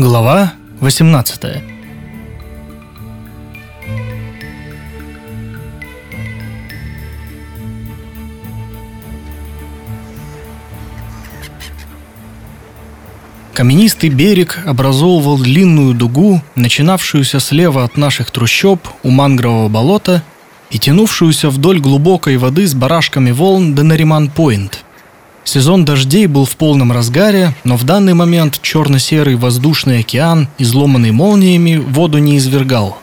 Глава 18 Каменистый берег образовывал длинную дугу, начинавшуюся слева от наших трущоб у мангрового болота и тянувшуюся вдоль глубокой воды с барашками волн до Нариман-Пойнт – Сезон дождей был в полном разгаре, но в данный момент черно-серый воздушный океан, изломанный молниями, воду не извергал.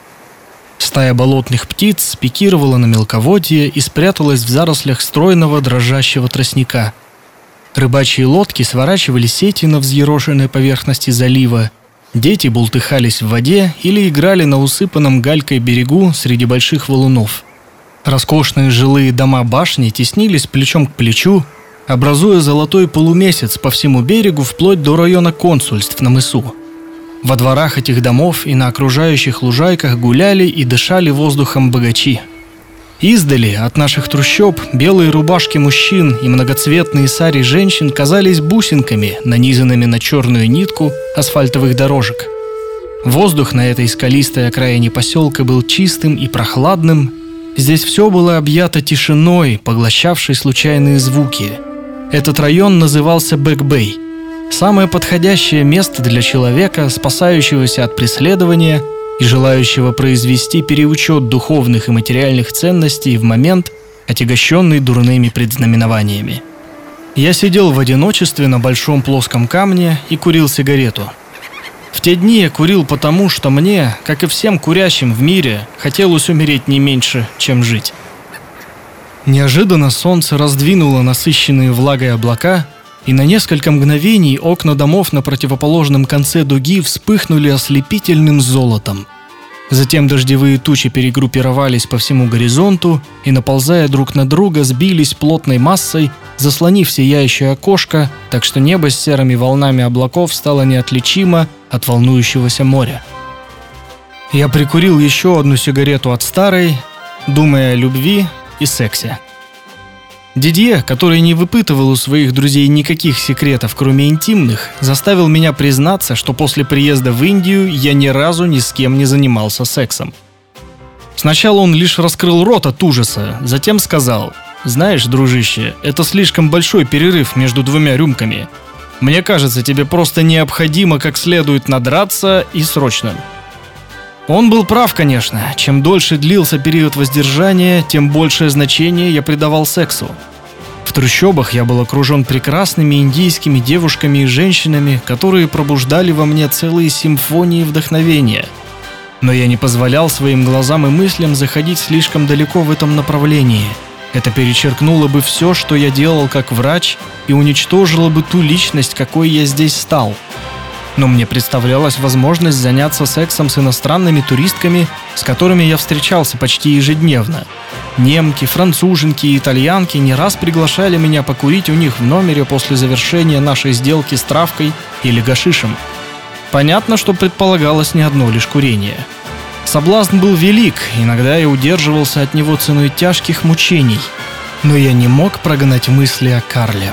Стая болотных птиц спикировала на мелководье и спряталась в зарослях стройного дрожащего тростника. Рыбачьи лодки сворачивали сети на взъерошенной поверхности залива. Дети бултыхались в воде или играли на усыпанном галькой берегу среди больших валунов. Роскошные жилые дома башни теснились плечом к плечу, образуя золотой полумесяц по всему берегу вплоть до района консульств на мысу. Во дворах этих домов и на окружающих лужайках гуляли и дышали воздухом богачи. Издали от наших трущоб белые рубашки мужчин и многоцветные сари женщин казались бусинками, нанизанными на черную нитку асфальтовых дорожек. Воздух на этой скалистой окраине поселка был чистым и прохладным. Здесь все было объято тишиной, поглощавшей случайные звуки – этот район назывался Бэк-Бэй. Самое подходящее место для человека, спасающегося от преследования и желающего произвести переучет духовных и материальных ценностей в момент, отягощенный дурными предзнаменованиями. Я сидел в одиночестве на большом плоском камне и курил сигарету. В те дни я курил потому, что мне, как и всем курящим в мире, хотелось умереть не меньше, чем жить. Неожиданно солнце раздвинуло насыщенные влагой облака, и на несколько мгновений окна домов на противоположном конце дуги вспыхнули ослепительным золотом. Затем дождевые тучи перегруппировались по всему горизонту и, наползая друг на друга, сбились плотной массой, заслонив сияющее окошко, так что небо с серыми волнами облаков стало неотличимо от волнующегося моря. Я прикурил еще одну сигарету от старой, думая о любви, и сексе. Дидье, который не выпытывал у своих друзей никаких секретов, кроме интимных, заставил меня признаться, что после приезда в Индию я ни разу ни с кем не занимался сексом. Сначала он лишь раскрыл рот от ужаса, затем сказал, «Знаешь, дружище, это слишком большой перерыв между двумя рюмками. Мне кажется, тебе просто необходимо как следует надраться и срочно». Он был прав, конечно. Чем дольше длился период воздержания, тем большее значение я придавал сексу. В трущобах я был окружен прекрасными индийскими девушками и женщинами, которые пробуждали во мне целые симфонии вдохновения. Но я не позволял своим глазам и мыслям заходить слишком далеко в этом направлении. Это перечеркнуло бы все, что я делал как врач, и уничтожило бы ту личность, какой я здесь стал – но мне представлялась возможность заняться сексом с иностранными туристками, с которыми я встречался почти ежедневно. Немки, француженки и итальянки не раз приглашали меня покурить у них в номере после завершения нашей сделки с травкой или гашишем. Понятно, что предполагалось не одно лишь курение. Соблазн был велик, иногда я удерживался от него ценой тяжких мучений, но я не мог прогнать мысли о Карле.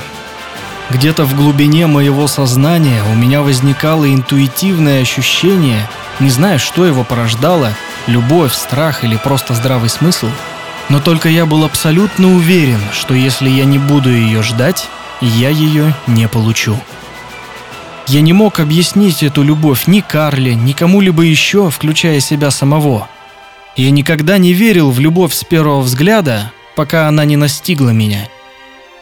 Где-то в глубине моего сознания у меня возникало интуитивное ощущение, не знаю, что его порождало, любовь, страх или просто здравый смысл, но только я был абсолютно уверен, что если я не буду ее ждать, я ее не получу. Я не мог объяснить эту любовь ни Карле, ни кому-либо еще, включая себя самого. Я никогда не верил в любовь с первого взгляда, пока она не настигла меня –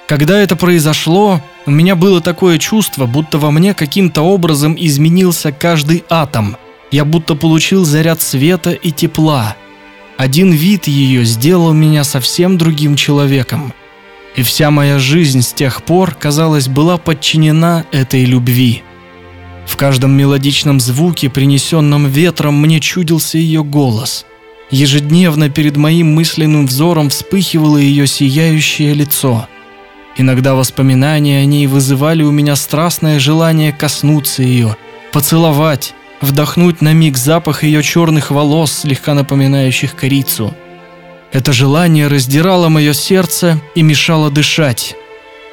когда это произошло, у меня было такое чувство, будто во мне каким-то образом изменился каждый атом. Я будто получил заряд света и тепла. Один вид ее сделал меня совсем другим человеком. И вся моя жизнь с тех пор, казалось, была подчинена этой любви. В каждом мелодичном звуке, принесенном ветром, мне чудился ее голос. Ежедневно перед моим мысленным взором вспыхивало ее сияющее лицо – Иногда воспоминания о ней вызывали у меня страстное желание коснуться ее, поцеловать, вдохнуть на миг запах ее черных волос, слегка напоминающих корицу. Это желание раздирало мое сердце и мешало дышать.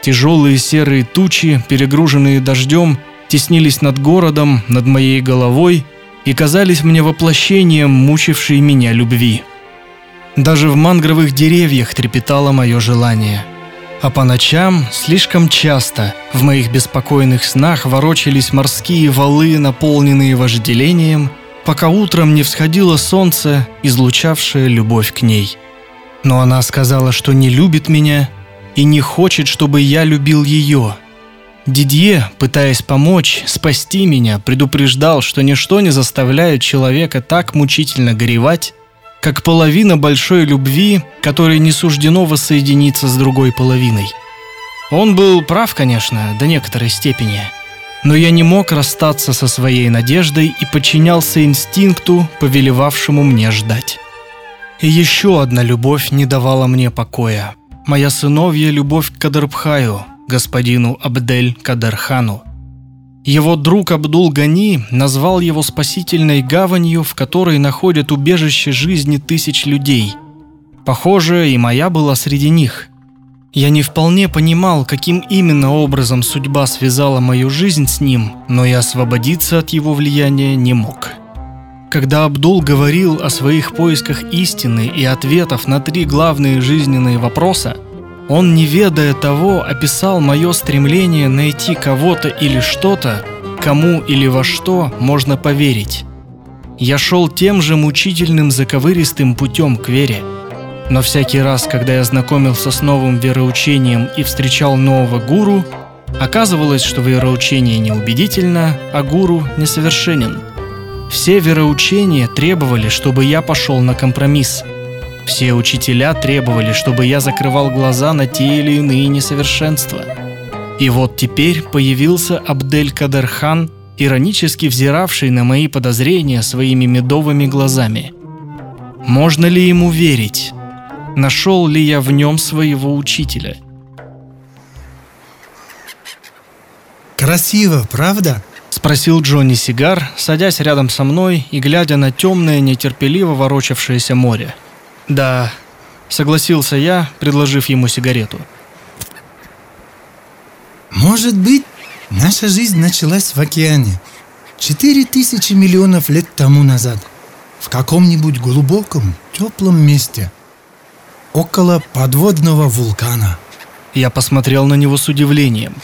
Тяжелые серые тучи, перегруженные дождем, теснились над городом, над моей головой и казались мне воплощением мучившей меня любви. Даже в мангровых деревьях трепетало мое желание. А по ночам слишком часто в моих беспокойных снах ворочались морские валы, наполненные вожделением, пока утром не всходило солнце, излучавшее любовь к ней. Но она сказала, что не любит меня и не хочет, чтобы я любил ее. Дидье, пытаясь помочь, спасти меня, предупреждал, что ничто не заставляет человека так мучительно горевать, как половина большой любви, которой не суждено воссоединиться с другой половиной. Он был прав, конечно, до некоторой степени, но я не мог расстаться со своей надеждой и подчинялся инстинкту, повелевавшему мне ждать. И еще одна любовь не давала мне покоя. Моя сыновья любовь к Кадрбхаю, господину Абдель Кадархану. Его друг Абдул-Гани назвал его спасительной гаванью, в которой находят убежище жизни тысяч людей. Похоже, и моя была среди них. Я не вполне понимал, каким именно образом судьба связала мою жизнь с ним, но и освободиться от его влияния не мог. Когда Абдул говорил о своих поисках истины и ответов на три главные жизненные вопроса, он, не ведая того, описал мое стремление найти кого-то или что-то, кому или во что можно поверить. Я шел тем же мучительным заковыристым путем к вере. Но всякий раз, когда я знакомился с новым вероучением и встречал нового гуру, оказывалось, что вероучение неубедительно, а гуру несовершенен – все вероучения требовали, чтобы я пошел на компромисс. Все учителя требовали, чтобы я закрывал глаза на те или иные несовершенства. И вот теперь появился Абдель Кадерхан, иронически взиравший на мои подозрения своими медовыми глазами. Можно ли ему верить? Нашел ли я в нем своего учителя? Красиво, правда? Спросил Джонни Сигар, садясь рядом со мной и глядя на темное, нетерпеливо ворочавшееся море. «Да», — согласился я, предложив ему сигарету. «Может быть, наша жизнь началась в океане. Четыре тысячи миллионов лет тому назад. В каком-нибудь глубоком, теплом месте. Около подводного вулкана». Я посмотрел на него с удивлением.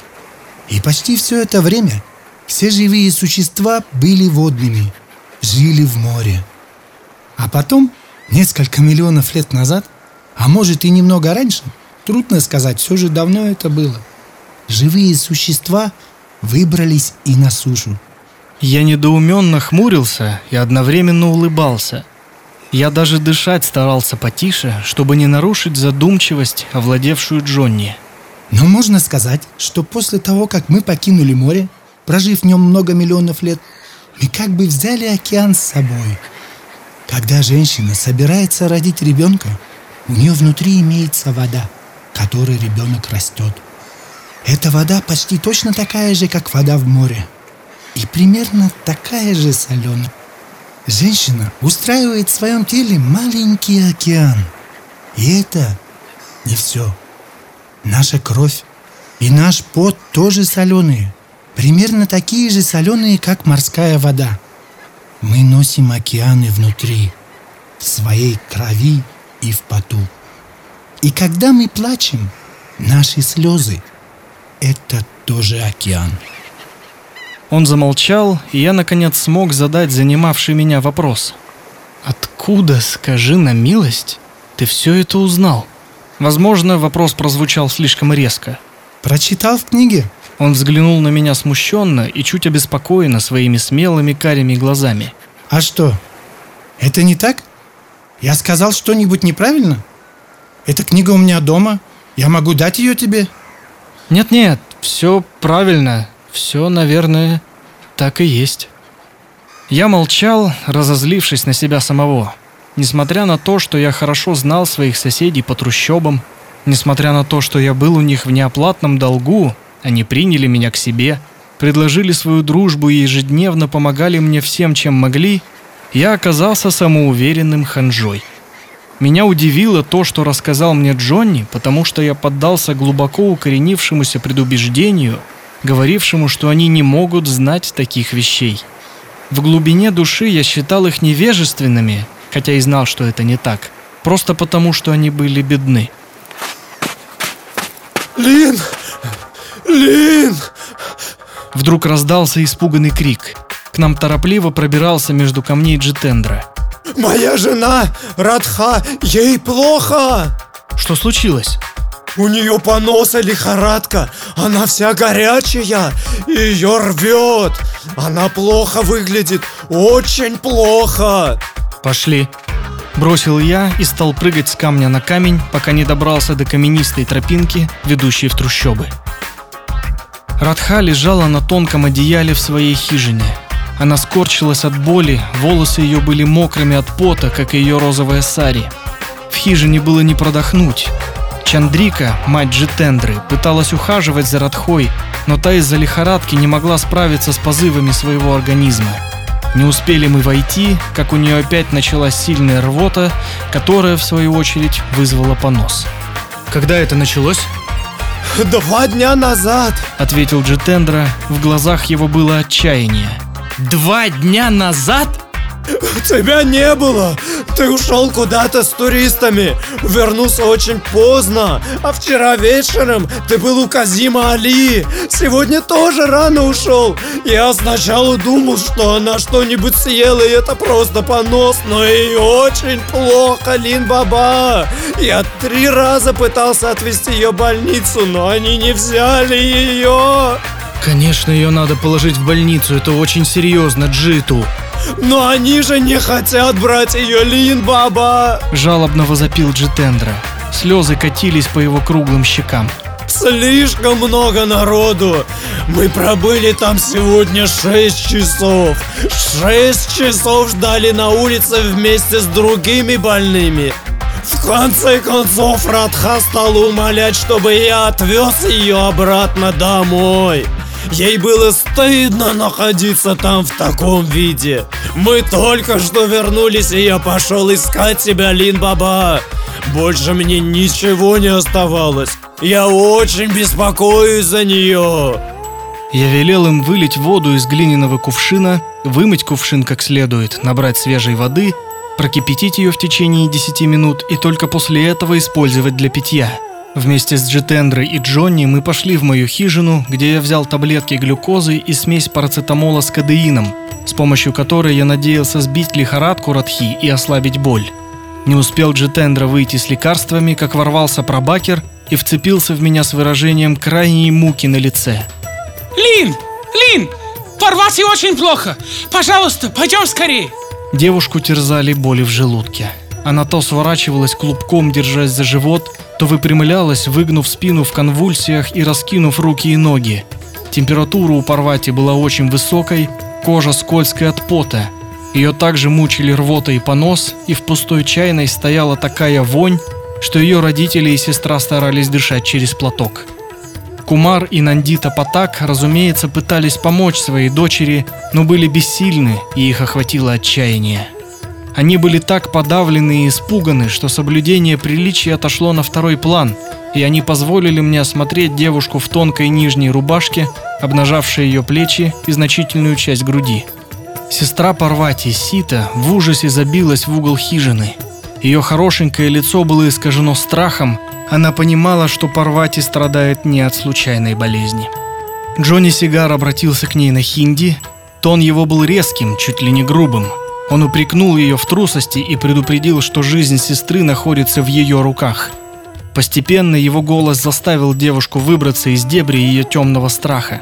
«И почти все это время все живые существа были водными, жили в море. А потом, несколько миллионов лет назад, а может и немного раньше, трудно сказать, все же давно это было, живые существа выбрались и на сушу. Я недоуменно хмурился и одновременно улыбался. Я даже дышать старался потише, чтобы не нарушить задумчивость, овладевшую Джонни. Но можно сказать, что после того, как мы покинули море, прожив в нем много миллионов лет, мы как бы взяли океан с собой. Когда женщина собирается родить ребенка, у нее внутри имеется вода, которой ребенок растет. Эта вода почти точно такая же, как вода в море. И примерно такая же соленая. Женщина устраивает в своем теле маленький океан. И это не все. Наша кровь и наш пот тоже соленые примерно такие же соленые, как морская вода. Мы носим океаны внутри, в своей крови и в поту. И когда мы плачем, наши слезы — это тоже океан. Он замолчал, и я, наконец, смог задать занимавший меня вопрос. «Откуда, скажи на милость, ты все это узнал?» Возможно, вопрос прозвучал слишком резко. «Прочитал в книге», он взглянул на меня смущенно и чуть обеспокоенно своими смелыми карими глазами. «А что? Это не так? Я сказал что-нибудь неправильно? Эта книга у меня дома. Я могу дать ее тебе?» «Нет-нет, все правильно. Все, наверное, так и есть». Я молчал, разозлившись на себя самого. Несмотря на то, что я хорошо знал своих соседей по трущобам, несмотря на то, что я был у них в неоплатном долгу, они приняли меня к себе, предложили свою дружбу и ежедневно помогали мне всем, чем могли, я оказался самоуверенным ханжой. Меня удивило то, что рассказал мне Джонни, потому что я поддался глубоко укоренившемуся предубеждению, говорившему, что они не могут знать таких вещей. В глубине души я считал их невежественными, хотя и знал, что это не так, просто потому, что они были бедны. Лин! Лин! Вдруг раздался испуганный крик. К нам торопливо пробирался между камней Джитендра. Моя жена, Радха, ей плохо! Что случилось? У нее понос и лихорадка, она вся горячая, ее рвет. Она плохо выглядит, очень плохо. Пошли. Бросил я и стал прыгать с камня на камень, пока не добрался до каменистой тропинки, ведущей в трущобы. Радха лежала на тонком одеяле в своей хижине. Она скорчилась от боли, волосы ее были мокрыми от пота, как и ее розовая сари. В хижине было не продохнуть. Чандрика, мать Джитендры, пыталась ухаживать за Радхой, но та из-за лихорадки не могла справиться с позывами своего организма. Не успели мы войти, как у нее опять началась сильная рвота, которая, в свою очередь, вызвала понос. Когда это началось? Два дня назад. Ответил Джитендра, в глазах его было отчаяние. Два дня назад? Тебя не было! Ты ушел куда-то с туристами, вернулся очень поздно, а вчера вечером ты был у Казима Али. Сегодня тоже рано ушел. Я сначала думал, что она что-нибудь съела, и это просто понос, но ей очень плохо, Лин Баба. Я три раза пытался отвезти ее в больницу, но они не взяли ее. Конечно, ее надо положить в больницу, это очень серьезно, Джиту. Но они же не хотят брать ее, Лин Баба! Жалобно возопил Джитендра. Слезы катились по его круглым щекам. Слишком много народу. Мы пробыли там сегодня 6 часов. 6 часов ждали на улице вместе с другими больными. В конце концов Радха стал умолять, чтобы я отвез ее обратно домой. Ей было стыдно находиться там в таком виде. Мы только что вернулись, и я пошел искать тебя, Лин Баба. Больше мне ничего не оставалось. Я очень беспокоюсь за нее. Я велел им вылить воду из глиняного кувшина, вымыть кувшин как следует, набрать свежей воды, прокипятить ее в течение 10 минут и только после этого использовать для питья. Вместе с Джитендрой и Джонни мы пошли в мою хижину, где я взял таблетки глюкозы и смесь парацетамола с кадеином, с помощью которой я надеялся сбить лихорадку Радхи и ослабить боль. Не успел Джитендра выйти с лекарствами, как ворвался пробакер и вцепился в меня с выражением крайней муки на лице. Лин! Лин! Парвати очень плохо! Пожалуйста, пойдем скорее! Девушку терзали боли в желудке. Она то сворачивалась клубком, держась за живот, то выпрямлялась, выгнув спину в конвульсиях и раскинув руки и ноги. Температура у Парвати была очень высокой, кожа скользкая от пота. Ее также мучили рвота и понос, и в пустой чайной стояла такая вонь, что ее родители и сестра старались дышать через платок. Кумар и Нандита Патак, разумеется, пытались помочь своей дочери, но были бессильны, и их охватило отчаяние. Они были так подавлены и испуганы, что соблюдение приличия отошло на второй план, и они позволили мне осмотреть девушку в тонкой нижней рубашке, обнажавшей ее плечи и значительную часть груди. Сестра Парвати, Сита, в ужасе забилась в угол хижины. Ее хорошенькое лицо было искажено страхом, она понимала, что Парвати страдает не от случайной болезни. Джонни Сигар обратился к ней на хинди, тон его был резким, чуть ли не грубым – он упрекнул ее в трусости и предупредил, что жизнь сестры находится в ее руках. Постепенно его голос заставил девушку выбраться из дебри ее темного страха.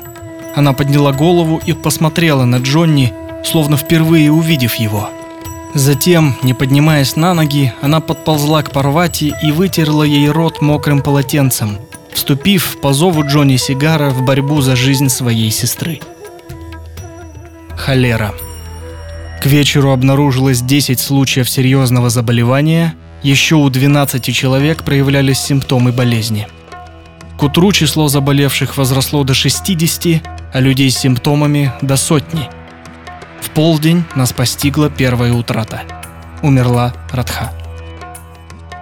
Она подняла голову и посмотрела на Джонни, словно впервые увидев его. Затем, не поднимаясь на ноги, она подползла к Парвати и вытерла ей рот мокрым полотенцем, вступив по зову Джонни Сигара в борьбу за жизнь своей сестры. Холера. К вечеру обнаружилось 10 случаев серьезного заболевания, еще у 12 человек проявлялись симптомы болезни. К утру число заболевших возросло до 60, а людей с симптомами – до сотни. В полдень нас постигла первая утрата. Умерла Радха.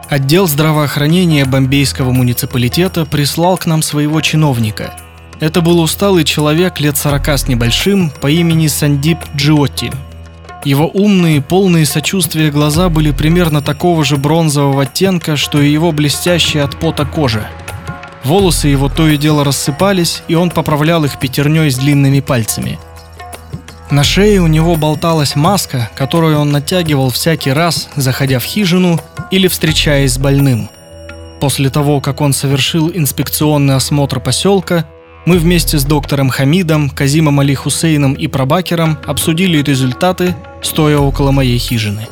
Отдел здравоохранения Бомбейского муниципалитета прислал к нам своего чиновника. Это был усталый человек лет сорока с небольшим по имени Сандип Джиотти. Его умные, полные сочувствия глаза были примерно такого же бронзового оттенка, что и его блестящая от пота кожа. Волосы его то и дело рассыпались, и он поправлял их пятерней с длинными пальцами. На шее у него болталась маска, которую он натягивал всякий раз, заходя в хижину или встречаясь с больным. После того, как он совершил инспекционный осмотр поселка, мы вместе с доктором Хамидом, Казимом Али Хусейном и Пробакером обсудили результаты, стоя около моей хижины.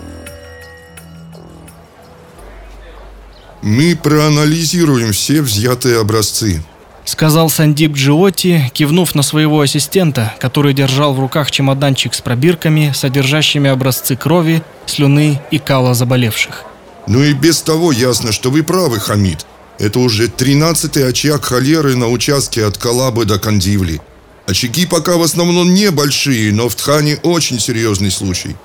Мы проанализируем все взятые образцы. Сказал Сандип Джиоти, кивнув на своего ассистента, который держал в руках чемоданчик с пробирками, содержащими образцы крови, слюны и кала заболевших. Ну и без того ясно, что вы правы, Хамид. Это уже тринадцатый очаг холеры на участке от Калабы до Кандивли. Очаги пока в основном небольшие, но в Тхане очень серьезный случай.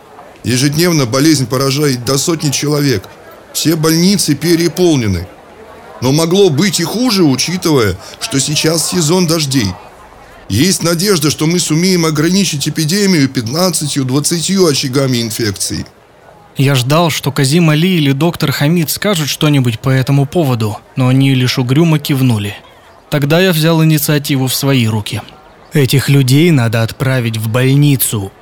Ежедневно болезнь поражает до сотни человек. Все больницы переполнены. Но могло быть и хуже, учитывая, что сейчас сезон дождей. Есть надежда, что мы сумеем ограничить эпидемию 15-20 очагами инфекции. Я ждал, что Казим Али или доктор Хамид скажут что-нибудь по этому поводу, но они лишь угрюмо кивнули. Тогда я взял инициативу в свои руки. «Этих людей надо отправить в больницу»,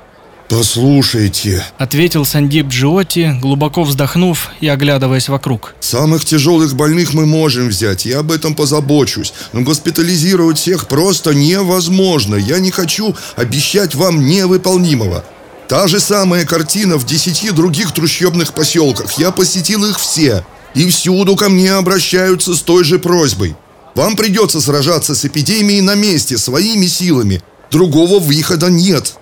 Послушайте, — ответил Сандип Джиоти, глубоко вздохнув и оглядываясь вокруг. самых тяжелых больных мы можем взять, я об этом позабочусь. Но госпитализировать всех просто невозможно. Я не хочу обещать вам невыполнимого. Та же самая картина в десяти других трущобных поселках. Я посетил их все. И всюду ко мне обращаются с той же просьбой. Вам придется сражаться с эпидемией на месте, своими силами. Другого выхода нет.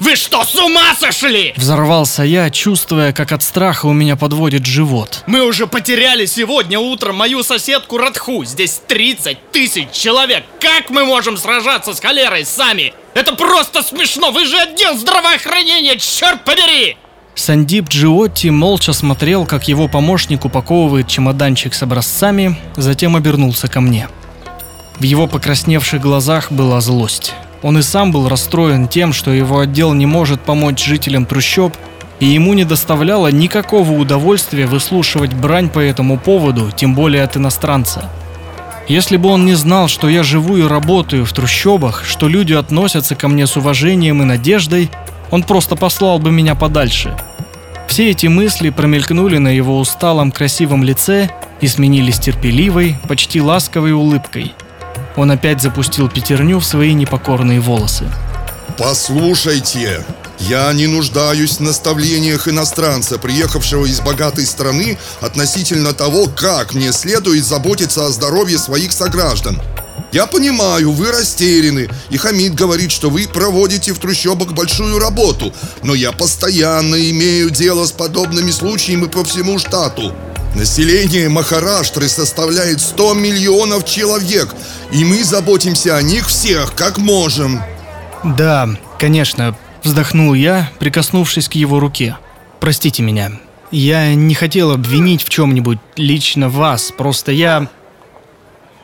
Вы что, с ума сошли? Взорвался я, чувствуя, как от страха у меня подводит живот. Мы уже потеряли сегодня утром мою соседку Радху. Здесь 30 тысяч человек. Как мы можем сражаться с холерой сами? Это просто смешно. Вы же отдел здравоохранения, черт побери! Сандип Джиотти молча смотрел, как его помощник упаковывает чемоданчик с образцами, затем обернулся ко мне. В его покрасневших глазах была злость. Он и сам был расстроен тем, что его отдел не может помочь жителям трущоб, и ему не доставляло никакого удовольствия выслушивать брань по этому поводу, тем более от иностранца. Если бы он не знал, что я живу и работаю в трущобах, что люди относятся ко мне с уважением и надеждой, он просто послал бы меня подальше. Все эти мысли промелькнули на его усталом красивом лице и сменились терпеливой, почти ласковой улыбкой. Он опять запустил пятерню в свои непокорные волосы. Послушайте, я не нуждаюсь в наставлениях иностранца, приехавшего из богатой страны, относительно того, как мне следует заботиться о здоровье своих сограждан. Я понимаю, вы растеряны, и Хамид говорит, что вы проводите в трущобах большую работу, но я постоянно имею дело с подобными случаями по всему штату. Население Махараштры составляет 100 миллионов человек, и мы заботимся о них всех, как можем. «Да, конечно», — вздохнул я, прикоснувшись к его руке. «Простите меня. Я не хотел обвинить в чем-нибудь лично вас, просто я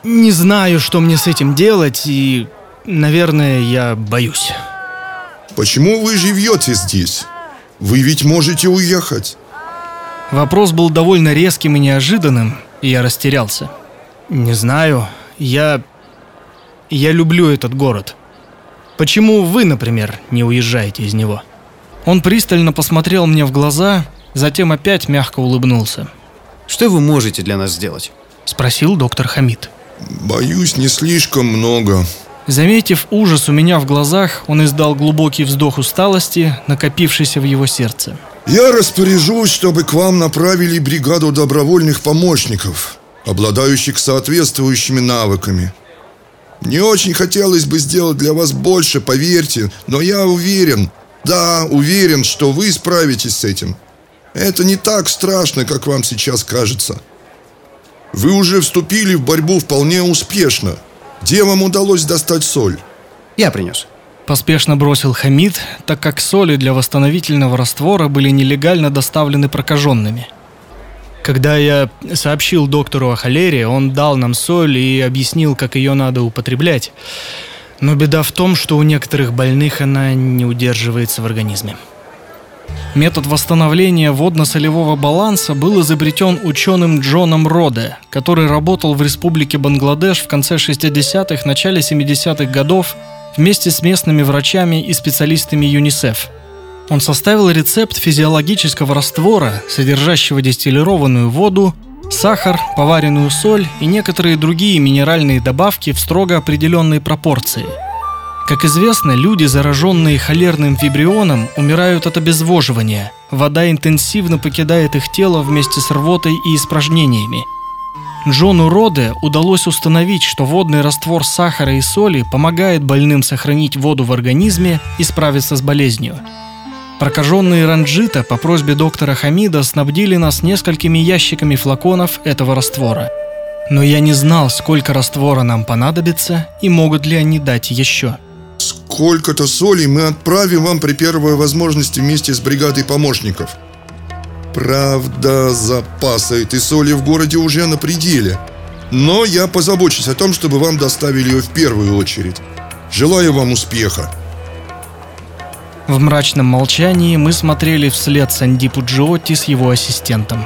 не знаю, что мне с этим делать, и, наверное, я боюсь». Почему вы живете здесь? Вы ведь можете уехать. Вопрос был довольно резким и неожиданным, и я растерялся. Не знаю, я... Я люблю этот город. Почему вы, например, не уезжаете из него? Он пристально посмотрел мне в глаза, затем опять мягко улыбнулся. Что вы можете для нас сделать? Спросил доктор Хамид. Боюсь, не слишком много. Заметив ужас у меня в глазах, он издал глубокий вздох усталости, накопившийся в его сердце. Я распоряжусь, чтобы к вам направили бригаду добровольных помощников, обладающих соответствующими навыками. Не очень хотелось бы сделать для вас больше, поверьте, но я уверен, да, уверен, что вы справитесь с этим. Это не так страшно, как вам сейчас кажется. Вы уже вступили в борьбу вполне успешно. Где вам удалось достать соль? Я принес. Поспешно бросил Хамид, так как соли для восстановительного раствора были нелегально доставлены прокаженными. Когда я сообщил доктору о холере, он дал нам соль и объяснил, как ее надо употреблять. Но беда в том, что у некоторых больных она не удерживается в организме. Метод восстановления водно-солевого баланса был изобретен ученым Джоном Роде, который работал в республике Бангладеш в конце 60-х, начале 70-х годов вместе с местными врачами и специалистами ЮНИСЕФ. Он составил рецепт физиологического раствора, содержащего дистиллированную воду, сахар, поваренную соль и некоторые другие минеральные добавки в строго определенной пропорции – как известно, люди, зараженные холерным вибрионом, умирают от обезвоживания. Вода интенсивно покидает их тело вместе с рвотой и испражнениями. Джону Роде удалось установить, что водный раствор сахара и соли помогает больным сохранить воду в организме и справиться с болезнью. Прокаженные ранджита по просьбе доктора Хамида снабдили нас несколькими ящиками флаконов этого раствора. Но я не знал, сколько раствора нам понадобится и могут ли они дать еще. Сколько-то соли мы отправим вам при первой возможности вместе с бригадой помощников. Правда, запасы этой соли в городе уже на пределе. Но я позабочусь о том, чтобы вам доставили ее в первую очередь. Желаю вам успеха. В мрачном молчании мы смотрели вслед Сандипу Джиотти с его ассистентом.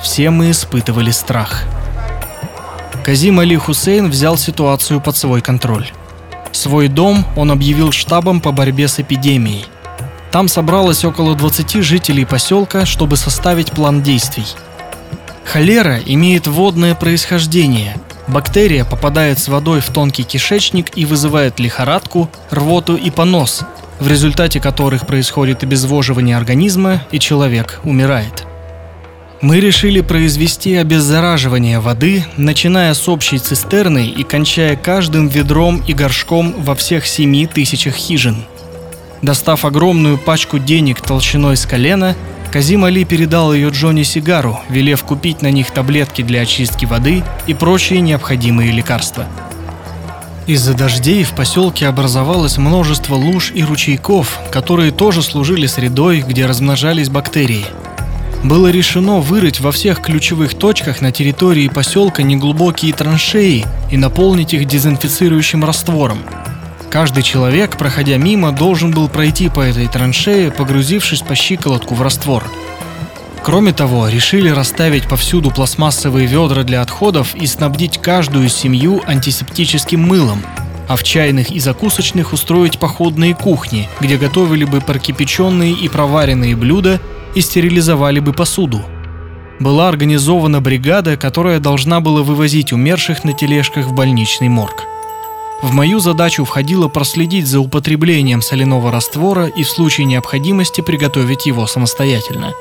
Все мы испытывали страх. Казим Али Хусейн взял ситуацию под свой контроль. Свой дом он объявил штабом по борьбе с эпидемией. Там собралось около 20 жителей поселка, чтобы составить план действий. Холера имеет водное происхождение. Бактерия попадает с водой в тонкий кишечник и вызывает лихорадку, рвоту и понос, в результате которых происходит обезвоживание организма и человек умирает. Мы решили произвести обеззараживание воды, начиная с общей цистерны и кончая каждым ведром и горшком во всех семи тысячах хижин. Достав огромную пачку денег толщиной с колена, Казим Али передал ее Джонни Сигару, велев купить на них таблетки для очистки воды и прочие необходимые лекарства. Из-за дождей в поселке образовалось множество луж и ручейков, которые тоже служили средой, где размножались бактерии – было решено вырыть во всех ключевых точках на территории поселка неглубокие траншеи и наполнить их дезинфицирующим раствором. Каждый человек, проходя мимо, должен был пройти по этой траншее, погрузившись по щиколотку в раствор. Кроме того, решили расставить повсюду пластмассовые ведра для отходов и снабдить каждую семью антисептическим мылом, а в чайных и закусочных устроить походные кухни, где готовили бы прокипяченные и проваренные блюда и стерилизовали бы посуду. Была организована бригада, которая должна была вывозить умерших на тележках в больничный морг. В мою задачу входило проследить за употреблением соляного раствора и в случае необходимости приготовить его самостоятельно.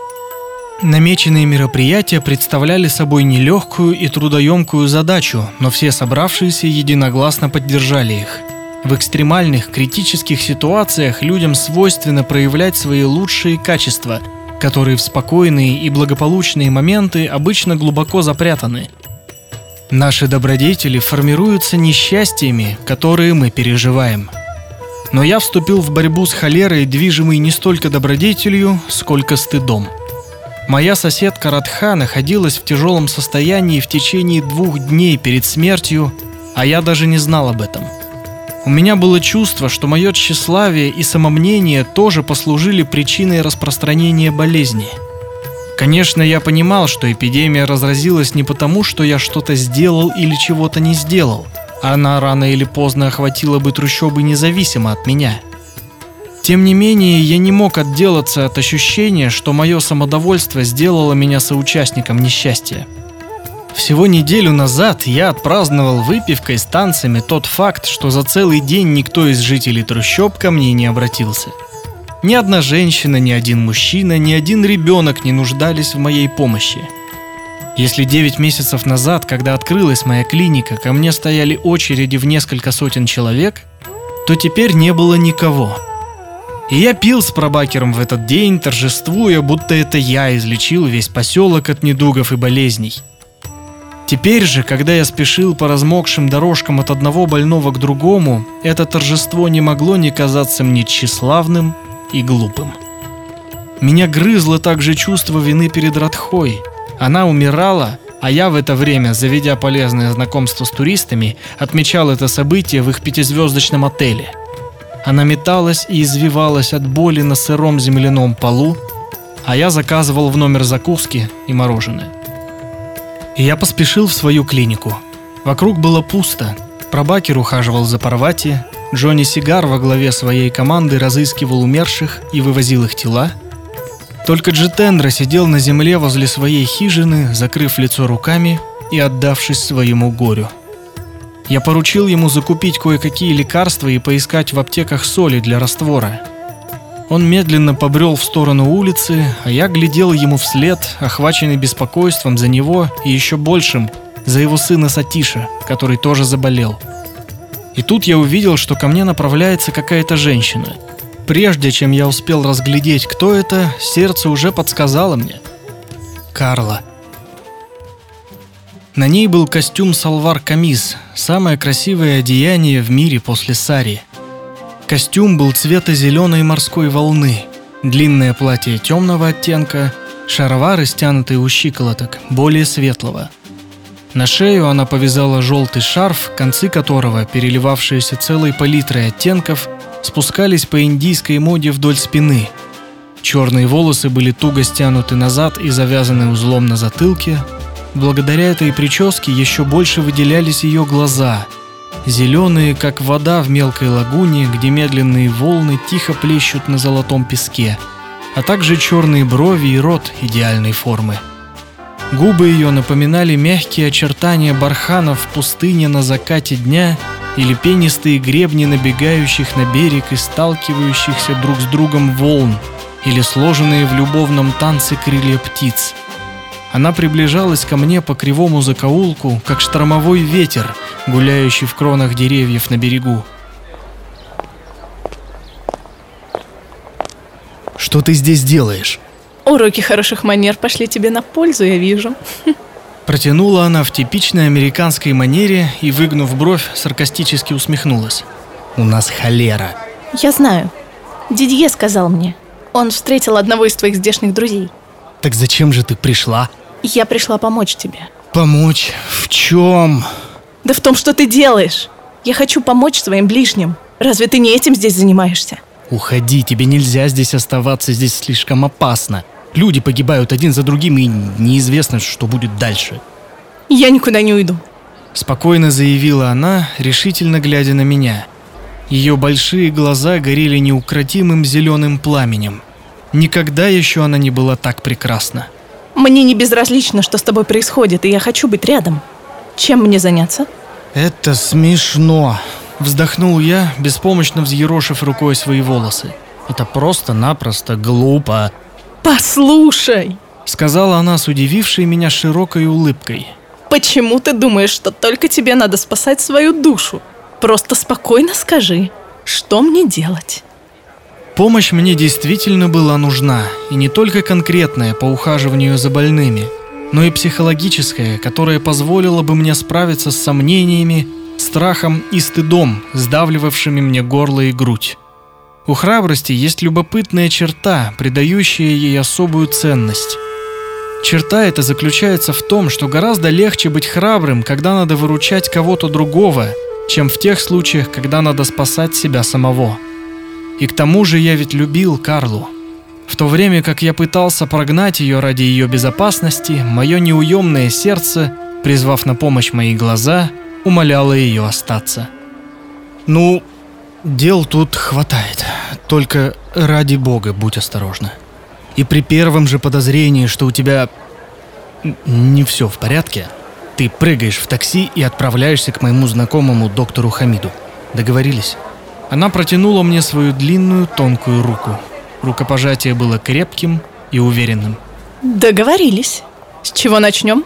Намеченные мероприятия представляли собой нелегкую и трудоемкую задачу, но все собравшиеся единогласно поддержали их. В экстремальных, критических ситуациях людям свойственно проявлять свои лучшие качества – которые в спокойные и благополучные моменты обычно глубоко запрятаны. Наши добродетели формируются несчастьями, которые мы переживаем. Но я вступил в борьбу с холерой, движимой не столько добродетелью, сколько стыдом. Моя соседка Радха находилась в тяжелом состоянии в течение двух дней перед смертью, а я даже не знал об этом – у меня было чувство, что мое тщеславие и самомнение тоже послужили причиной распространения болезни. Конечно, я понимал, что эпидемия разразилась не потому, что я что-то сделал или чего-то не сделал. Она рано или поздно охватила бы трущобы независимо от меня. Тем не менее, я не мог отделаться от ощущения, что мое самодовольство сделало меня соучастником несчастья. Всего неделю назад я отпраздновал выпивкой с танцами тот факт, что за целый день никто из жителей трущоб ко мне не обратился. Ни одна женщина, ни один мужчина, ни один ребенок не нуждались в моей помощи. Если 9 месяцев назад, когда открылась моя клиника, ко мне стояли очереди в несколько сотен человек, то теперь не было никого. И я пил с пробакером в этот день, торжествуя, будто это я излечил весь поселок от недугов и болезней – Теперь же, когда я спешил по размокшим дорожкам от одного больного к другому, это торжество не могло не казаться мне тщеславным и глупым. Меня грызло также чувство вины перед Радхой. Она умирала, а я в это время, заведя полезное знакомство с туристами, отмечал это событие в их пятизвездочном отеле. Она металась и извивалась от боли на сыром земляном полу, а я заказывал в номер закуски и мороженое. И я поспешил в свою клинику. Вокруг было пусто. Пробакер ухаживал за Парвати, Джонни Сигар во главе своей команды разыскивал умерших и вывозил их тела. Только Джитендра сидел на земле возле своей хижины, закрыв лицо руками и отдавшись своему горю. Я поручил ему закупить кое-какие лекарства и поискать в аптеках соли для раствора. Он медленно побрел в сторону улицы, а я глядел ему вслед, охваченный беспокойством за него и еще большим за его сына Сатиша, который тоже заболел. И тут я увидел, что ко мне направляется какая-то женщина. Прежде чем я успел разглядеть, кто это, сердце уже подсказало мне. Карла. На ней был костюм салвар-камис, самое красивое одеяние в мире после сари. Костюм был цвета зеленой морской волны, длинное платье темного оттенка, шаровары, стянутые у щиколоток, более светлого. На шею она повязала желтый шарф, концы которого, переливавшиеся целой палитрой оттенков, спускались по индийской моде вдоль спины. Черные волосы были туго стянуты назад и завязаны узлом на затылке, Благодаря этой прическе еще больше выделялись ее глаза, зеленые, как вода в мелкой лагуне, где медленные волны тихо плещут на золотом песке, а также черные брови и рот идеальной формы. Губы ее напоминали мягкие очертания барханов в пустыне на закате дня или пенистые гребни набегающих на берег и сталкивающихся друг с другом волн, или сложенные в любовном танце крылья птиц – она приближалась ко мне по кривому закоулку, как штормовой ветер, гуляющий в кронах деревьев на берегу. Что ты здесь делаешь? Уроки хороших манер пошли тебе на пользу, я вижу. Протянула она в типичной американской манере и, выгнув бровь, саркастически усмехнулась. У нас холера. Я знаю. Дидье сказал мне. Он встретил одного из твоих здешних друзей. Так зачем же ты пришла? Я пришла помочь тебе. Помочь? В чем? Да в том, что ты делаешь. Я хочу помочь своим ближним. Разве ты не этим здесь занимаешься? Уходи, тебе нельзя здесь оставаться, здесь слишком опасно. Люди погибают один за другим, и неизвестно, что будет дальше. Я никуда не уйду. Спокойно заявила она, решительно глядя на меня. Ее большие глаза горели неукротимым зеленым пламенем. Никогда еще она не была так прекрасна. Мне не безразлично, что с тобой происходит, и я хочу быть рядом. Чем мне заняться? Это смешно. Вздохнул я, беспомощно взъерошив рукой свои волосы. Это просто-напросто глупо. Послушай! Сказала она с удивившей меня широкой улыбкой. Почему ты думаешь, что только тебе надо спасать свою душу? Просто спокойно скажи, что мне делать? Помощь мне действительно была нужна, и не только конкретная по ухаживанию за больными, но и психологическая, которая позволила бы мне справиться с сомнениями, страхом и стыдом, сдавливавшими мне горло и грудь. У храбрости есть любопытная черта, придающая ей особую ценность. Черта эта заключается в том, что гораздо легче быть храбрым, когда надо выручать кого-то другого, чем в тех случаях, когда надо спасать себя самого. И к тому же я ведь любил Карлу. В то время как я пытался прогнать ее ради ее безопасности, мое неуемное сердце, призвав на помощь мои глаза, умоляло ее остаться. Ну, дел тут хватает. Только ради бога будь осторожна. И при первом же подозрении, что у тебя не все в порядке, ты прыгаешь в такси и отправляешься к моему знакомому доктору Хамиду. Договорились? Она протянула мне свою длинную тонкую руку. Рукопожатие было крепким и уверенным. Договорились. С чего начнем?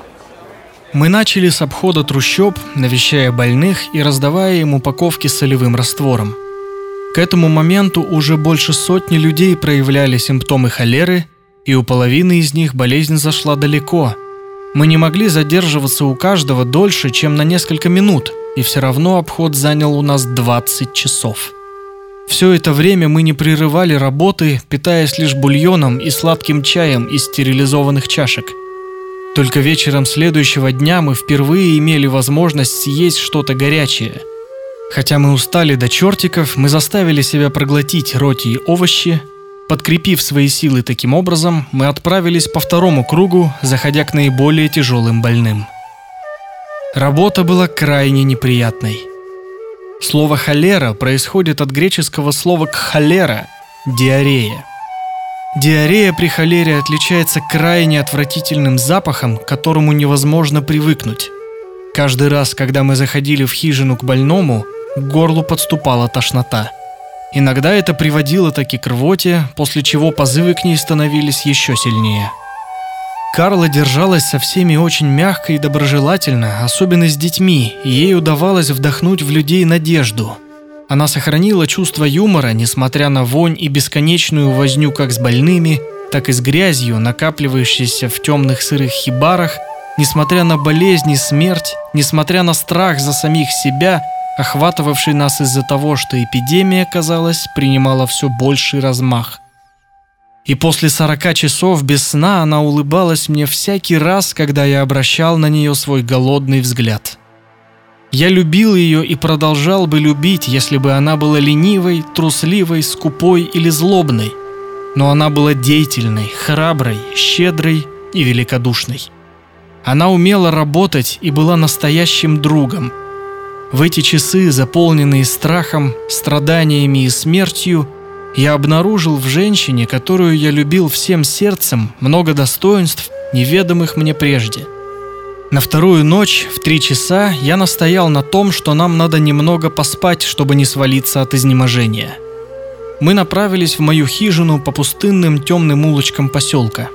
Мы начали с обхода трущоб, навещая больных и раздавая им упаковки с солевым раствором. К этому моменту уже больше сотни людей проявляли симптомы холеры, и у половины из них болезнь зашла далеко. Мы не могли задерживаться у каждого дольше, чем на несколько минут – и все равно обход занял у нас 20 часов. Все это время мы не прерывали работы, питаясь лишь бульоном и сладким чаем из стерилизованных чашек. Только вечером следующего дня мы впервые имели возможность съесть что-то горячее. Хотя мы устали до чертиков, мы заставили себя проглотить роти и овощи. Подкрепив свои силы таким образом, мы отправились по второму кругу, заходя к наиболее тяжелым больным. Работа была крайне неприятной. Слово «холера» происходит от греческого слова «кхолера» – диарея. Диарея при холере отличается крайне отвратительным запахом, к которому невозможно привыкнуть. Каждый раз, когда мы заходили в хижину к больному, к горлу подступала тошнота. Иногда это приводило таки к рвоте, после чего позывы к ней становились еще сильнее – Карла держалась со всеми очень мягко и доброжелательно, особенно с детьми, и ей удавалось вдохнуть в людей надежду. Она сохранила чувство юмора, несмотря на вонь и бесконечную возню как с больными, так и с грязью, накапливающейся в темных сырых хибарах, несмотря на болезни, смерть, несмотря на страх за самих себя, охватывавший нас из-за того, что эпидемия, казалось, принимала все больший размах. И после 40 часов без сна она улыбалась мне всякий раз, когда я обращал на нее свой голодный взгляд. Я любил ее и продолжал бы любить, если бы она была ленивой, трусливой, скупой или злобной. Но она была деятельной, храброй, щедрой и великодушной. Она умела работать и была настоящим другом. В эти часы, заполненные страхом, страданиями и смертью, я обнаружил в женщине, которую я любил всем сердцем, много достоинств, неведомых мне прежде. На вторую ночь, в три часа, я настоял на том, что нам надо немного поспать, чтобы не свалиться от изнеможения. Мы направились в мою хижину по пустынным темным улочкам поселка.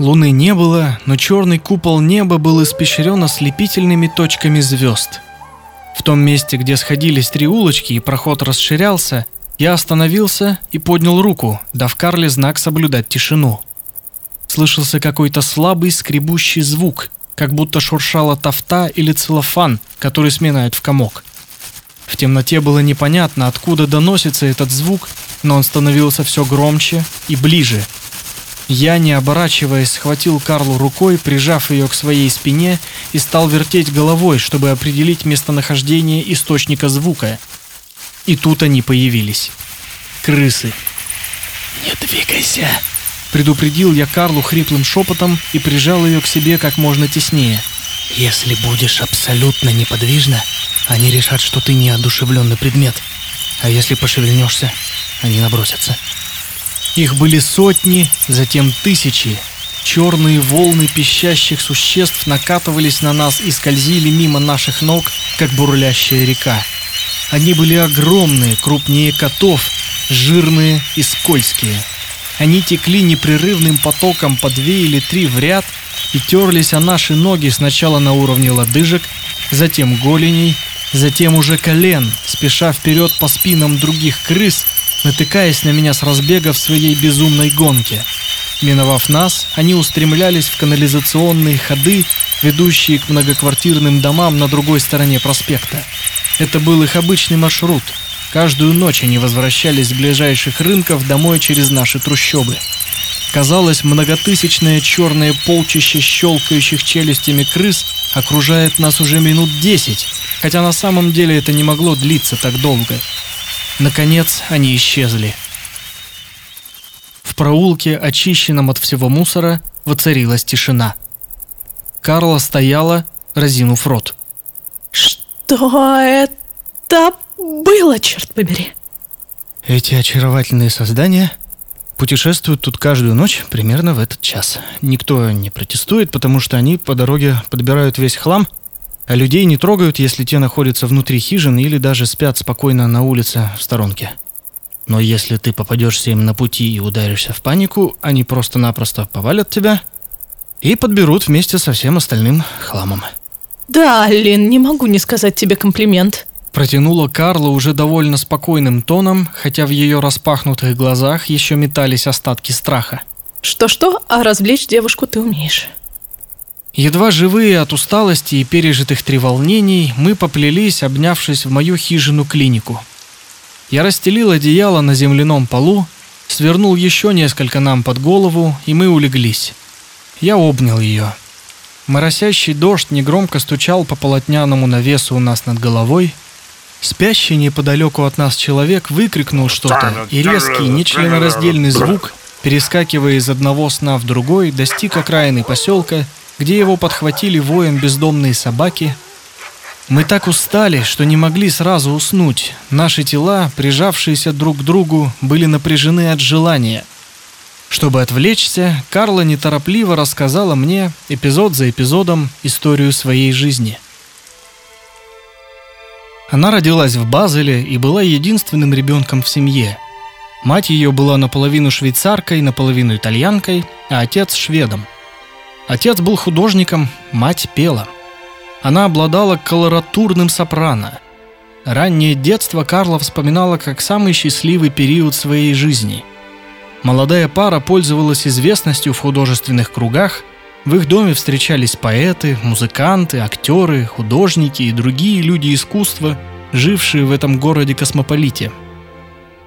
Луны не было, но черный купол неба был испещрен ослепительными точками звезд. В том месте, где сходились три улочки и проход расширялся, я остановился и поднял руку, дав Карле знак соблюдать тишину. Слышался какой-то слабый скребущий звук, как будто шуршала тафта или целлофан, который сминают в комок. В темноте было непонятно, откуда доносится этот звук, но он становился все громче и ближе. Я, не оборачиваясь, схватил Карлу рукой, прижав ее к своей спине и стал вертеть головой, чтобы определить местонахождение источника звука – и тут они появились. Крысы. «Не двигайся!» Предупредил я Карлу хриплым шепотом и прижал ее к себе как можно теснее. «Если будешь абсолютно неподвижна, они решат, что ты неодушевленный предмет. А если пошевельнешься, они набросятся». Их были сотни, затем тысячи. Черные волны пищащих существ накатывались на нас и скользили мимо наших ног, как бурлящая река. Они были огромные, крупнее котов, жирные и скользкие. Они текли непрерывным потоком по две или три в ряд и терлись о наши ноги сначала на уровне лодыжек, затем голеней, затем уже колен, спеша вперед по спинам других крыс, натыкаясь на меня с разбега в своей безумной гонке. Миновав нас, они устремлялись в канализационные ходы, ведущие к многоквартирным домам на другой стороне проспекта. Это был их обычный маршрут. Каждую ночь они возвращались с ближайших рынков домой через наши трущобы. Казалось, многотысячное черное полчище щелкающих челюстями крыс окружает нас уже минут десять, хотя на самом деле это не могло длиться так долго. Наконец, они исчезли. В проулке, очищенном от всего мусора, воцарилась тишина. Карла стояла, разинув рот. Что это было, черт побери? Эти очаровательные создания путешествуют тут каждую ночь примерно в этот час. Никто не протестует, потому что они по дороге подбирают весь хлам, людей не трогают, если те находятся внутри хижин или даже спят спокойно на улице в сторонке. Но если ты попадешься им на пути и ударишься в панику, они просто-напросто повалят тебя и подберут вместе со всем остальным хламом. Да, Лин, не могу не сказать тебе комплимент. Протянула Карла уже довольно спокойным тоном, хотя в ее распахнутых глазах еще метались остатки страха. Что-что, а развлечь девушку ты умеешь. Едва живые от усталости и пережитых треволнений, мы поплелись, обнявшись в мою хижину-клинику. Я расстелил одеяло на земляном полу, свернул еще несколько нам под голову, и мы улеглись. Я обнял ее. Моросящий дождь негромко стучал по полотняному навесу у нас над головой. Спящий неподалеку от нас человек выкрикнул что-то, и резкий, нечленораздельный звук, перескакивая из одного сна в другой, достиг окраины поселка, где его подхватили воем бездомные собаки. Мы так устали, что не могли сразу уснуть. Наши тела, прижавшиеся друг к другу, были напряжены от желания – чтобы отвлечься, Карла неторопливо рассказала мне, эпизод за эпизодом, историю своей жизни. Она родилась в Базеле и была единственным ребенком в семье. Мать ее была наполовину швейцаркой, наполовину итальянкой, а отец – шведом. Отец был художником, мать пела. Она обладала колоратурным сопрано. Раннее детство Карла вспоминала как самый счастливый период своей жизни – Молодая пара пользовалась известностью в художественных кругах. В их доме встречались поэты, музыканты, актеры, художники и другие люди искусства, жившие в этом городе-космополите.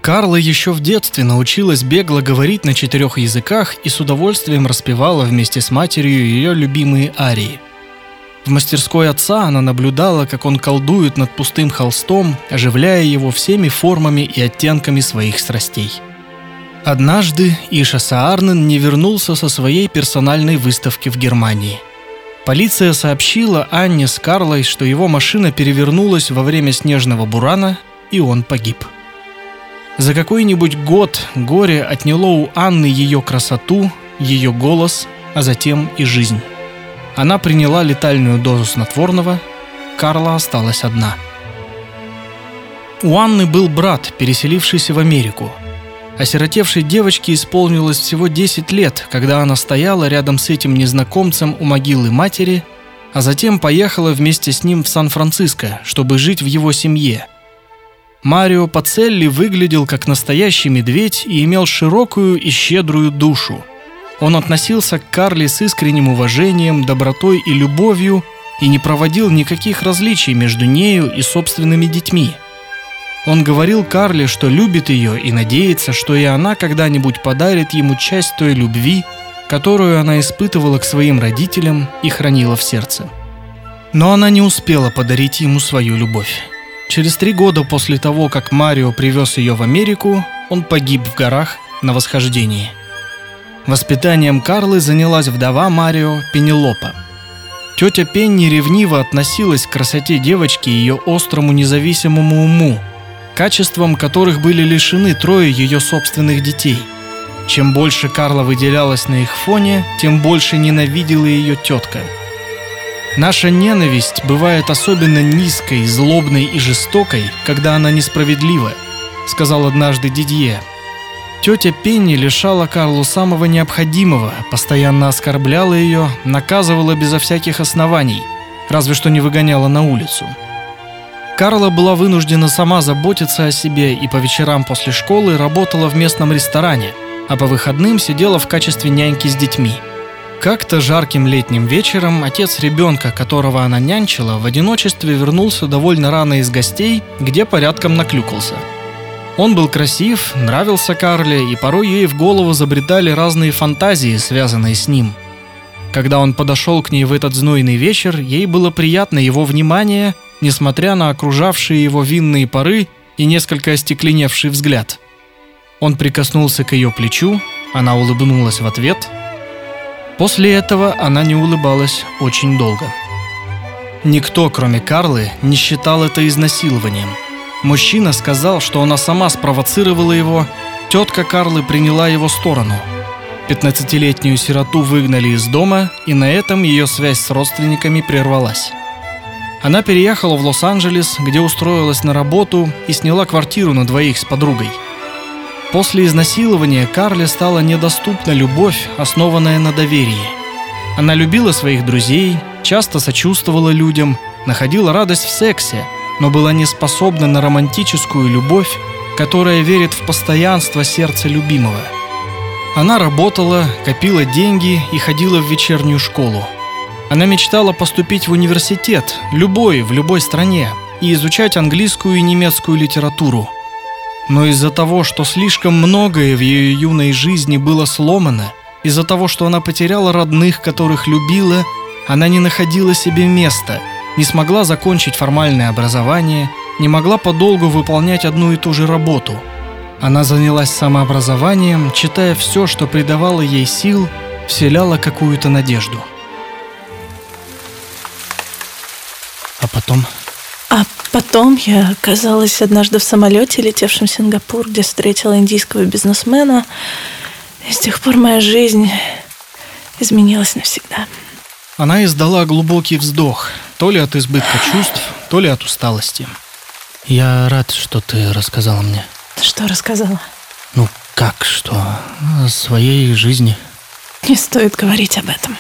Карла еще в детстве научилась бегло говорить на четырех языках и с удовольствием распевала вместе с матерью ее любимые арии. В мастерской отца она наблюдала, как он колдует над пустым холстом, оживляя его всеми формами и оттенками своих страстей – Однажды Иша Саарнен не вернулся со своей персональной выставки в Германии. Полиция сообщила Анне с Карлой, что его машина перевернулась во время снежного бурана, и он погиб. За какой-нибудь год горе отняло у Анны ее красоту, ее голос, а затем и жизнь. Она приняла летальную дозу снотворного, Карла осталась одна. У Анны был брат, переселившийся в Америку – Осиротевшей девочке исполнилось всего 10 лет, когда она стояла рядом с этим незнакомцем у могилы матери, а затем поехала вместе с ним в Сан-Франциско, чтобы жить в его семье. Марио Пацелли выглядел как настоящий медведь и имел широкую и щедрую душу. Он относился к Карле с искренним уважением, добротой и любовью и не проводил никаких различий между нею и собственными детьми – он говорил Карле, что любит ее и надеется, что и она когда-нибудь подарит ему часть той любви, которую она испытывала к своим родителям и хранила в сердце. Но она не успела подарить ему свою любовь. Через три года после того, как Марио привез ее в Америку, он погиб в горах на восхождении. Воспитанием Карлы занялась вдова Марио Пенелопа. Тетя Пенни ревниво относилась к красоте девочки и ее острому независимому уму, качествам которых были лишены трое ее собственных детей. Чем больше Карла выделялась на их фоне, тем больше ненавидела ее тетка. Наша ненависть бывает особенно низкой, злобной и жестокой, когда она несправедлива, сказал однажды Дидье. Тетя Пенни лишала Карлу самого необходимого, постоянно оскорбляла ее, наказывала безо всяких оснований, разве что не выгоняла на улицу. Карла была вынуждена сама заботиться о себе и по вечерам после школы работала в местном ресторане, а по выходным сидела в качестве няньки с детьми. Как-то жарким летним вечером отец ребенка, которого она нянчила, в одиночестве вернулся довольно рано из гостей, где порядком наклюкался. Он был красив, нравился Карле, и порой ей в голову забредали разные фантазии, связанные с ним. Когда он подошел к ней в этот знойный вечер, ей было приятно его внимание – несмотря на окружавшие его винные пары и несколько остекленевший взгляд. Он прикоснулся к ее плечу, она улыбнулась в ответ. После этого она не улыбалась очень долго. Никто, кроме Карлы, не считал это изнасилованием. Мужчина сказал, что она сама спровоцировала его, тетка Карлы приняла его сторону. 15-летнюю сироту выгнали из дома, и на этом ее связь с родственниками прервалась. Она переехала в Лос-Анджелес, где устроилась на работу и сняла квартиру на двоих с подругой. После изнасилования Карле стала недоступна любовь, основанная на доверии. Она любила своих друзей, часто сочувствовала людям, находила радость в сексе, но была не способна на романтическую любовь, которая верит в постоянство сердца любимого. Она работала, копила деньги и ходила в вечернюю школу – она мечтала поступить в университет, любой, в любой стране, и изучать английскую и немецкую литературу. Но из-за того, что слишком многое в ее юной жизни было сломано, из-за того, что она потеряла родных, которых любила, Она не находила себе места, не смогла закончить формальное образование, не могла подолгу выполнять одну и ту же работу. Она занялась самообразованием, читая все, что придавало ей сил, вселяло какую-то надежду. А потом... Потом я оказалась однажды в самолете, летевшем в Сингапур, где встретила индийского бизнесмена. И с тех пор моя жизнь изменилась навсегда. Она издала глубокий вздох, то ли от избытка чувств, то ли от усталости. Я рад, что ты рассказала мне. Что рассказала? Ну, как что? О своей жизни. Не стоит говорить об этом.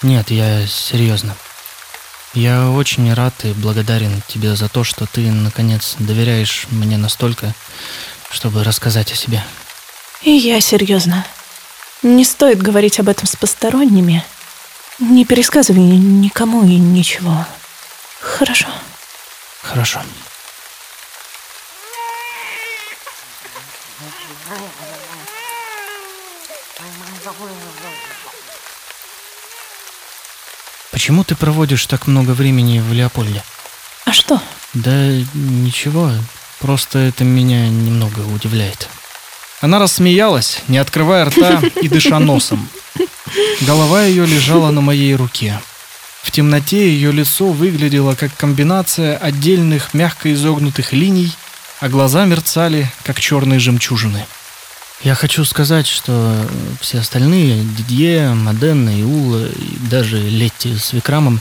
Нет, я серьезно. Я очень рад и благодарен тебе за то, что ты, наконец, доверяешь мне настолько, чтобы рассказать о себе. И я серьезно. Не стоит говорить об этом с посторонними. Не пересказывай никому и ничего. Хорошо. Хорошо. Почему ты проводишь так много времени в Леопольде? А что? Да ничего, просто это меня немного удивляет. Она рассмеялась, не открывая рта и дыша носом. Голова ее лежала на моей руке. В темноте ее лицо выглядело как комбинация отдельных мягко изогнутых линий, а глаза мерцали, как черные жемчужины. Я хочу сказать, что все остальные, Дидье, Моденна, Иула и даже Летти с Викрамом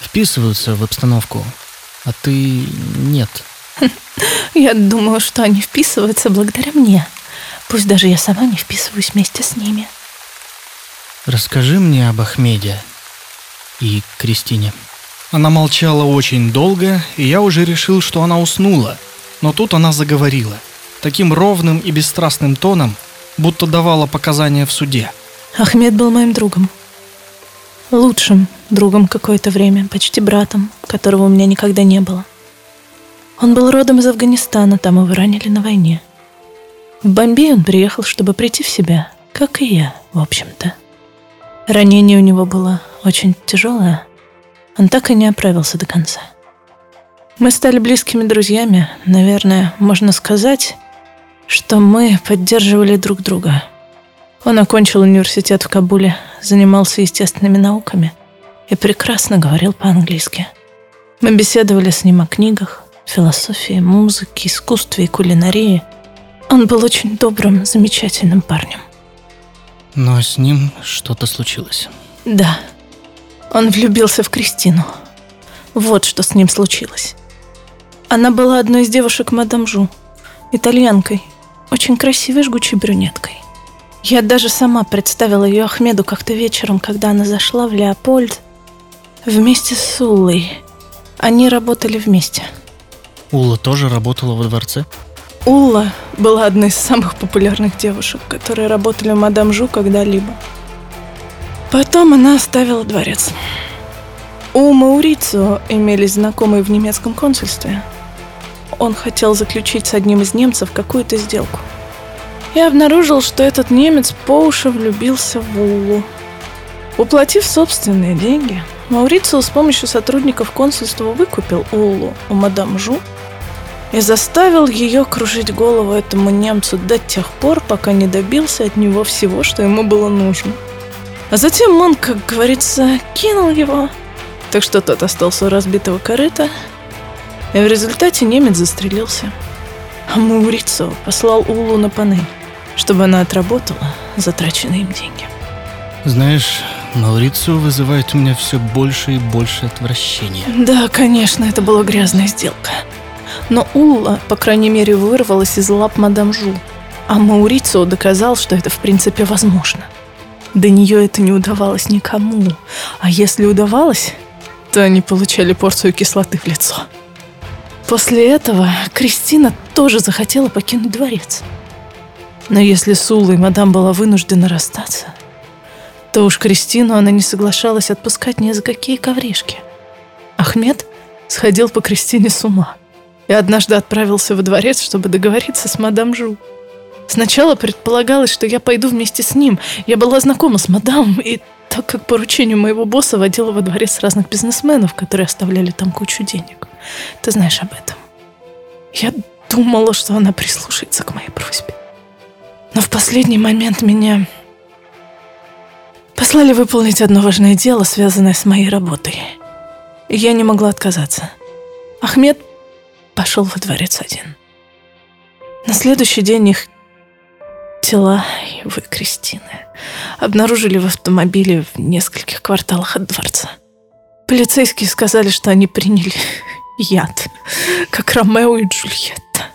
вписываются в обстановку, а ты нет. Я думаю, что они вписываются благодаря мне. Пусть даже я сама не вписываюсь вместе с ними. Расскажи мне об Ахмеде и Кристине. Она молчала очень долго, и я уже решил, что она уснула. Но тут она заговорила. Таким ровным и бесстрастным тоном, будто давала показания в суде. Ахмед был моим другом. Лучшим другом какое-то время, почти братом, которого у меня никогда не было. Он был родом из Афганистана, там его ранили на войне. В Бомбей он приехал, чтобы прийти в себя, как и я, в общем-то. Ранение у него было очень тяжелое. Он так и не оправился до конца. Мы стали близкими друзьями. Наверное, можно сказать, что мы поддерживали друг друга. Он окончил университет в Кабуле, занимался естественными науками и прекрасно говорил по-английски. Мы беседовали с ним о книгах, философии, музыке, искусстве и кулинарии. Он был очень добрым, замечательным парнем. Но с ним что-то случилось. Да. Он влюбился в Кристину. Вот что с ним случилось. Она была одной из девушек мадам Жу, итальянкой, очень красивой жгучей брюнеткой. Я даже сама представила ее Ахмеду как-то вечером, когда она зашла в Леопольд вместе с Уллой. Они работали вместе. Ула тоже работала во дворце? Улла была одной из самых популярных девушек, которые работали в мадам Жу когда-либо. Потом она оставила дворец. У Маурицио имелись знакомые в немецком консульстве. Он хотел заключить с одним из немцев какую-то сделку. Я обнаружил, что этот немец по уши влюбился в Уллу. Уплатив собственные деньги, Маурицио с помощью сотрудников консульства выкупил Уллу у мадам Жу и заставил ее кружить голову этому немцу до тех пор, пока не добился от него всего, что ему было нужно. А затем он, как говорится, кинул его, так что тот остался у разбитого корыта, и в результате немец застрелился. А Маурицо послал Улу на панель, чтобы она отработала затраченные им деньги. Знаешь, Маурицу вызывает у меня все больше и больше отвращения. Да, конечно, это была грязная сделка. Но Улла, по крайней мере, вырвалась из лап мадам Жу. А Маурицио доказал, что это в принципе возможно. До нее это не удавалось никому. А если удавалось, то они получали порцию кислоты в лицо. После этого Кристина тоже захотела покинуть дворец. Но если с Уллой мадам была вынуждена расстаться, то уж Кристину она не соглашалась отпускать ни за какие ковришки. Ахмед сходил по Кристине с ума и однажды отправился во дворец, чтобы договориться с мадам Жу. Сначала предполагалось, что я пойду вместе с ним. Я была знакома с мадам, и так как поручению моего босса водила во дворец разных бизнесменов, которые оставляли там кучу денег. Ты знаешь об этом. Я думала, что она прислушается к моей просьбе. Но в последний момент меня послали выполнить одно важное дело, связанное с моей работой. И я не могла отказаться. Ахмед пошел во дворец один. На следующий день их тела, его и Кристины, обнаружили в автомобиле в нескольких кварталах от дворца. Полицейские сказали, что они приняли яд, как Ромео и Джульетта.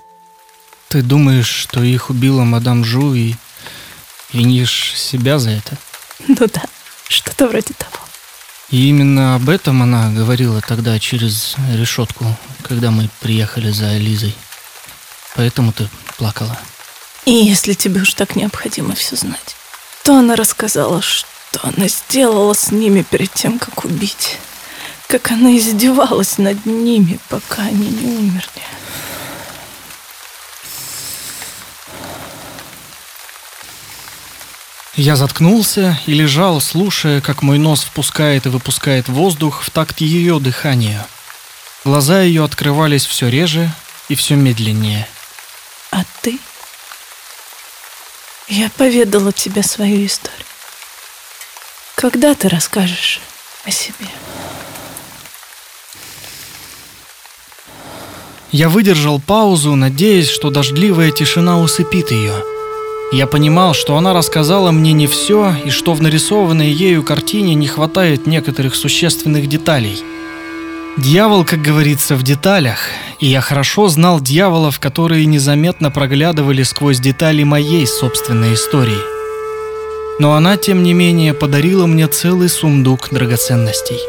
Ты думаешь, что их убила мадам Жу и винишь себя за это? Ну да, что-то вроде того. И именно об этом она говорила тогда через решетку, когда мы приехали за Лизой. Поэтому ты плакала. И если тебе уж так необходимо все знать, то она рассказала, что она сделала с ними перед тем, как убить. Как она издевалась над ними, пока они не умерли. Я заткнулся и лежал, слушая, как мой нос впускает и выпускает воздух в такт ее дыхания. Глаза ее открывались все реже и все медленнее. А ты? Я поведала тебе свою историю. Когда ты расскажешь о себе? Я выдержал паузу, надеясь, что дождливая тишина усыпит ее. Я понимал, что она рассказала мне не все, и что в нарисованной ею картине не хватает некоторых существенных деталей. Дьявол, как говорится, в деталях, и я хорошо знал дьяволов, которые незаметно проглядывали сквозь детали моей собственной истории. Но она, тем не менее, подарила мне целый сундук драгоценностей.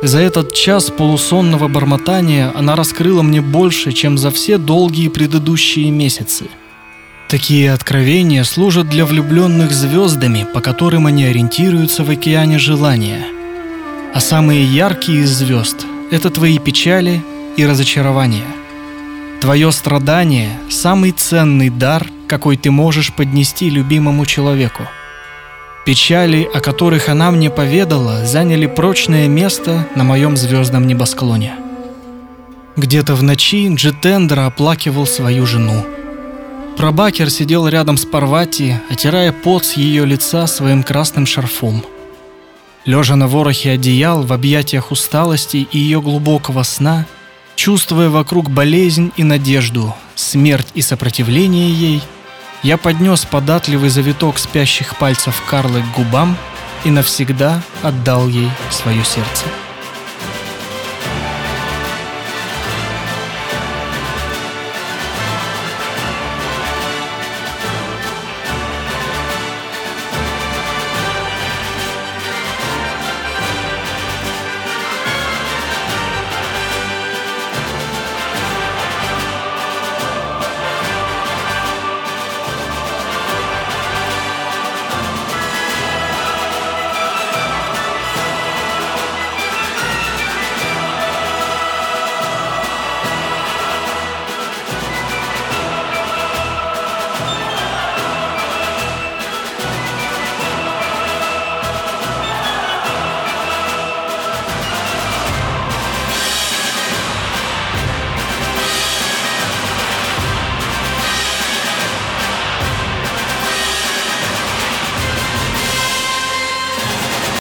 За этот час полусонного бормотания она раскрыла мне больше, чем за все долгие предыдущие месяцы. Такие откровения служат для влюбленных звездами, по которым они ориентируются в океане желания. А самые яркие из звезд – это твои печали и разочарования. Твое страдание – самый ценный дар, какой ты можешь поднести любимому человеку – Печали, о которых она мне поведала, заняли прочное место на моем звездном небосклоне. Где-то в ночи Джитендра оплакивал свою жену. Прабакер сидел рядом с Парвати, отирая пот с ее лица своим красным шарфом. Лежа на ворохе одеял в объятиях усталости и ее глубокого сна, чувствуя вокруг болезнь и надежду, смерть и сопротивление ей – я поднес податливый завиток спящих пальцев Карлы к губам и навсегда отдал ей свое сердце.